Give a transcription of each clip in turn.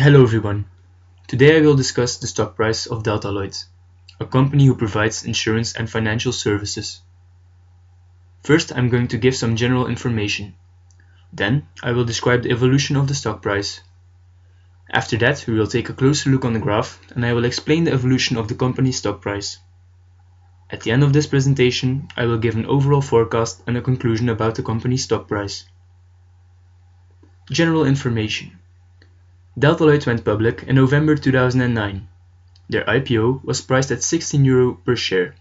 Hello everyone. Today I will discuss the stock price of Delta Lloyd, a company who provides insurance and financial services. First I'm going to give some general information. Then I will describe the evolution of the stock price. After that we will take a closer look on the graph and I will explain the evolution of the company's stock price. At the end of this presentation I will give an overall forecast and a conclusion about the company's stock price. General information Delta Lloyd went public in November 2009. Their IPO was priced at 16 euro per share.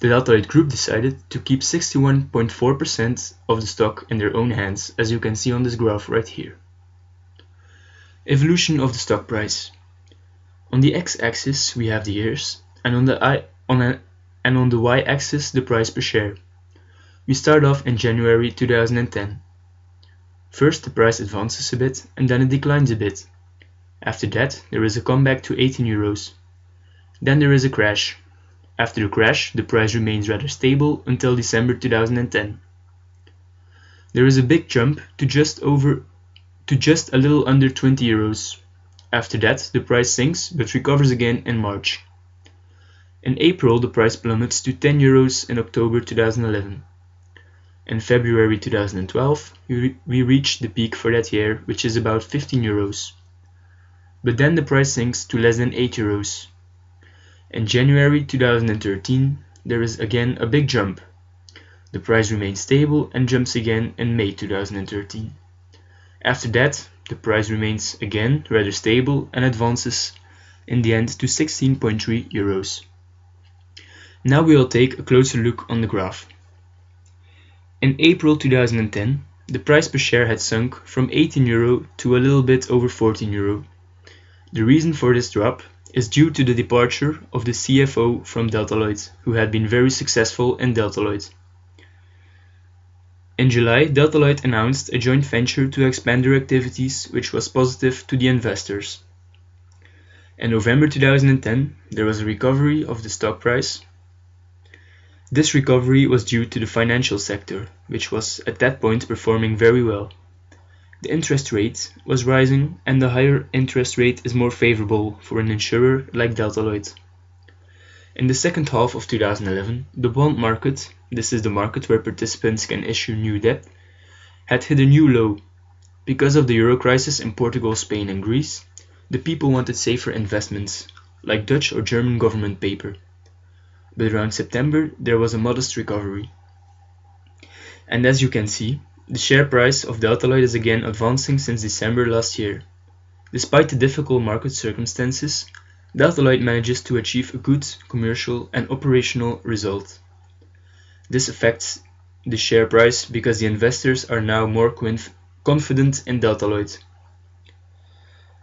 The Delta Lloyd Group decided to keep 61.4% of the stock in their own hands, as you can see on this graph right here. Evolution of the stock price. On the x-axis we have the years, and on the I on a, and on the y-axis the price per share. We start off in January 2010. First the price advances a bit and then it declines a bit. After that there is a comeback to 18 euros. Then there is a crash. After the crash the price remains rather stable until December 2010. There is a big jump to just over to just a little under 20 euros. After that the price sinks but recovers again in March. In April the price plummets to 10 euros in October 2011. In February 2012 we reached the peak for that year which is about 15 euros. But then the price sinks to less than 8 euros. In January 2013 there is again a big jump. The price remains stable and jumps again in May 2013. After that the price remains again rather stable and advances in the end to 16.3 euros. Now we will take a closer look on the graph. In April 2010, the price per share had sunk from 18 euro to a little bit over 14 euro. The reason for this drop is due to the departure of the CFO from Delta who had been very successful in Delta. In July, Delta announced a joint venture to expand their activities, which was positive to the investors. In November 2010, there was a recovery of the stock price this recovery was due to the financial sector, which was at that point performing very well. The interest rate was rising and the higher interest rate is more favorable for an insurer like Delta Lloyd. In the second half of 2011, the bond market, this is the market where participants can issue new debt, had hit a new low. Because of the euro crisis in Portugal, Spain and Greece, the people wanted safer investments, like Dutch or German government paper but around September there was a modest recovery. And as you can see, the share price of Delta Lloyd is again advancing since December last year. Despite the difficult market circumstances, Delta Lloyd manages to achieve a good commercial and operational result. This affects the share price because the investors are now more confident in Delta Lloyd.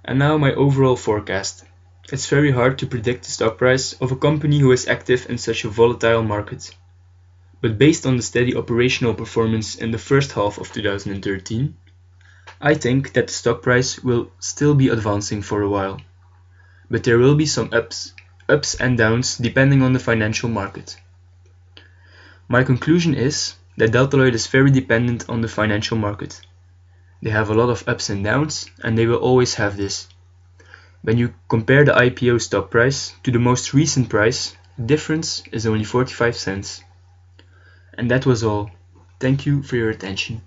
And now my overall forecast. It's very hard to predict the stock price of a company who is active in such a volatile market. But based on the steady operational performance in the first half of 2013, I think that the stock price will still be advancing for a while. But there will be some ups, ups and downs depending on the financial market. My conclusion is that Delta Lloyd is very dependent on the financial market. They have a lot of ups and downs and they will always have this. When you compare the IPO stock price to the most recent price, the difference is only 45 cents. And that was all. Thank you for your attention.